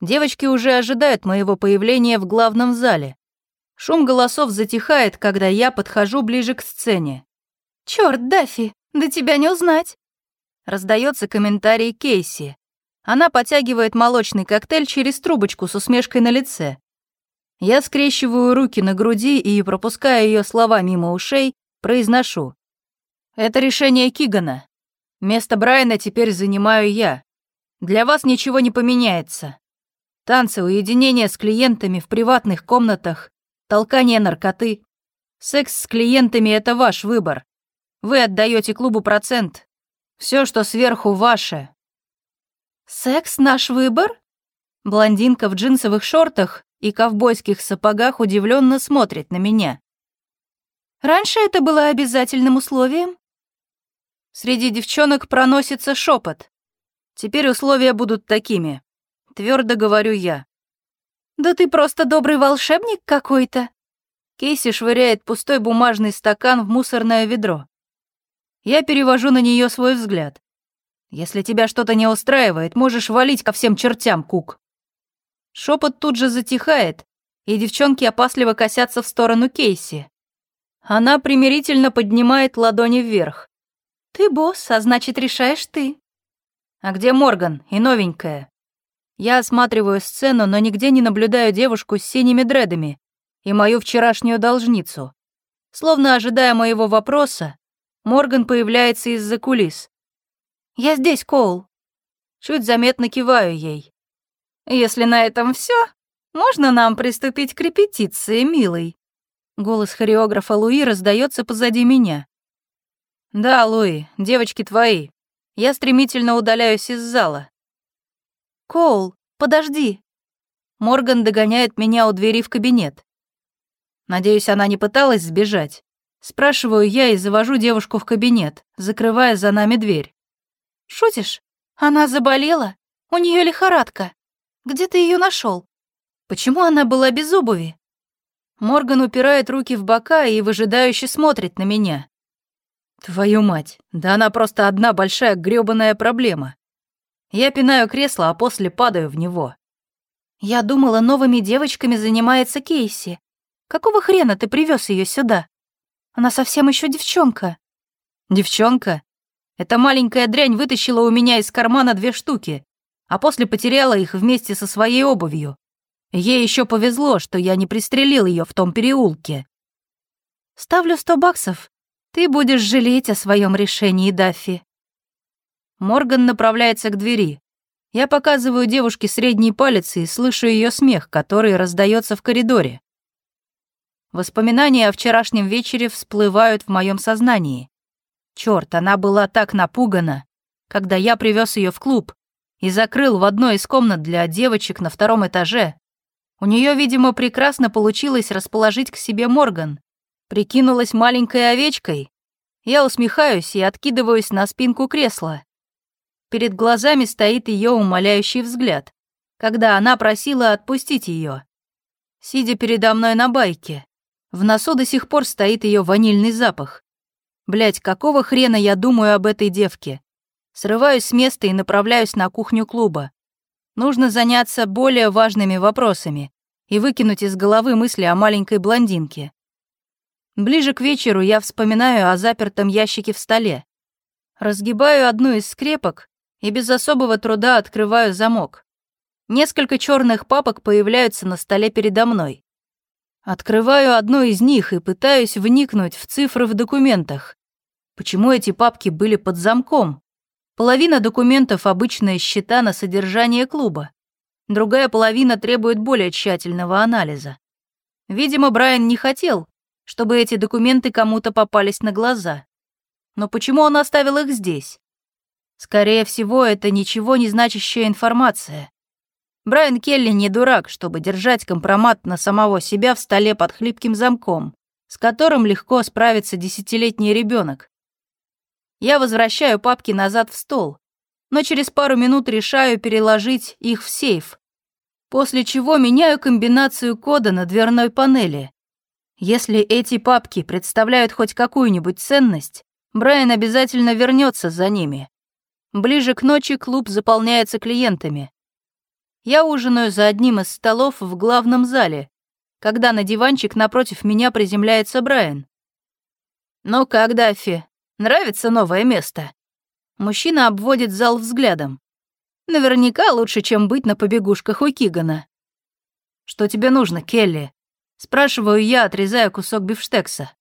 Девочки уже ожидают моего появления в главном зале. Шум голосов затихает, когда я подхожу ближе к сцене. Черт, Даффи, да тебя не узнать!» Раздается комментарий Кейси. Она потягивает молочный коктейль через трубочку с усмешкой на лице. Я скрещиваю руки на груди и, пропуская ее слова мимо ушей, произношу. «Это решение Кигана. Место Брайана теперь занимаю я. Для вас ничего не поменяется. Танцы, уединение с клиентами в приватных комнатах, толкание наркоты. Секс с клиентами — это ваш выбор. Вы отдаете клубу процент. Все, что сверху, ваше. Секс — наш выбор? Блондинка в джинсовых шортах и ковбойских сапогах удивленно смотрит на меня. Раньше это было обязательным условием? Среди девчонок проносится шепот. Теперь условия будут такими. Твердо говорю я. Да ты просто добрый волшебник какой-то. Кейси швыряет пустой бумажный стакан в мусорное ведро. Я перевожу на нее свой взгляд. Если тебя что-то не устраивает, можешь валить ко всем чертям, Кук. Шепот тут же затихает, и девчонки опасливо косятся в сторону Кейси. Она примирительно поднимает ладони вверх. «Ты босс, а значит, решаешь ты». «А где Морган и новенькая?» Я осматриваю сцену, но нигде не наблюдаю девушку с синими дредами и мою вчерашнюю должницу. Словно ожидая моего вопроса, Морган появляется из-за кулис. «Я здесь, Коул». Чуть заметно киваю ей. «Если на этом все, можно нам приступить к репетиции, милый?» Голос хореографа Луи раздается позади меня. «Да, Луи, девочки твои. Я стремительно удаляюсь из зала». «Коул, подожди». Морган догоняет меня у двери в кабинет. Надеюсь, она не пыталась сбежать. Спрашиваю я и завожу девушку в кабинет, закрывая за нами дверь. «Шутишь? Она заболела? У нее лихорадка. Где ты ее нашел? Почему она была без обуви?» Морган упирает руки в бока и выжидающе смотрит на меня. Твою мать, да она просто одна большая грёбаная проблема. Я пинаю кресло, а после падаю в него. Я думала, новыми девочками занимается Кейси. Какого хрена ты привез ее сюда? Она совсем еще девчонка». «Девчонка? Эта маленькая дрянь вытащила у меня из кармана две штуки, а после потеряла их вместе со своей обувью. Ей еще повезло, что я не пристрелил ее в том переулке». «Ставлю сто баксов. Ты будешь жалеть о своем решении, Даффи». Морган направляется к двери. Я показываю девушке средний палец и слышу ее смех, который раздается в коридоре. Воспоминания о вчерашнем вечере всплывают в моем сознании. Черт, она была так напугана, когда я привез ее в клуб и закрыл в одной из комнат для девочек на втором этаже. У нее, видимо, прекрасно получилось расположить к себе Морган. Прикинулась маленькой овечкой. Я усмехаюсь и откидываюсь на спинку кресла. Перед глазами стоит ее умоляющий взгляд, когда она просила отпустить ее. Сидя передо мной на байке, в носу до сих пор стоит ее ванильный запах. Блять, какого хрена я думаю об этой девке? Срываюсь с места и направляюсь на кухню клуба. Нужно заняться более важными вопросами и выкинуть из головы мысли о маленькой блондинке. Ближе к вечеру я вспоминаю о запертом ящике в столе. Разгибаю одну из скрепок и без особого труда открываю замок. Несколько черных папок появляются на столе передо мной. Открываю одну из них и пытаюсь вникнуть в цифры в документах. Почему эти папки были под замком? Половина документов — обычные счета на содержание клуба. Другая половина требует более тщательного анализа. Видимо, Брайан не хотел, чтобы эти документы кому-то попались на глаза. Но почему он оставил их здесь? Скорее всего, это ничего не значащая информация. Брайан Келли не дурак, чтобы держать компромат на самого себя в столе под хлипким замком, с которым легко справится десятилетний ребенок. Я возвращаю папки назад в стол, но через пару минут решаю переложить их в сейф, после чего меняю комбинацию кода на дверной панели. Если эти папки представляют хоть какую-нибудь ценность, Брайан обязательно вернется за ними. Ближе к ночи клуб заполняется клиентами. Я ужинаю за одним из столов в главном зале, когда на диванчик напротив меня приземляется Брайан. «Ну как, Даффи, нравится новое место?» Мужчина обводит зал взглядом. Наверняка лучше, чем быть на побегушках у Кигана. «Что тебе нужно, Келли?» Спрашиваю я, отрезая кусок бифштекса.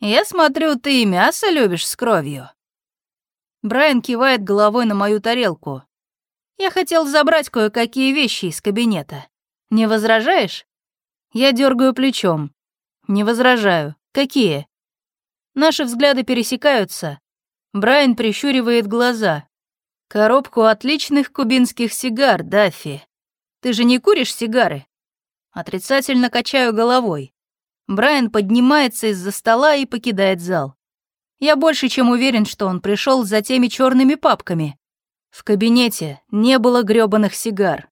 «Я смотрю, ты и мясо любишь с кровью». Брайан кивает головой на мою тарелку. «Я хотел забрать кое-какие вещи из кабинета. Не возражаешь?» Я дергаю плечом. «Не возражаю. Какие?» Наши взгляды пересекаются. Брайан прищуривает глаза. «Коробку отличных кубинских сигар, Даффи. Ты же не куришь сигары?» Отрицательно качаю головой. Брайан поднимается из-за стола и покидает зал. Я больше чем уверен, что он пришел за теми черными папками. В кабинете не было грёбаных сигар.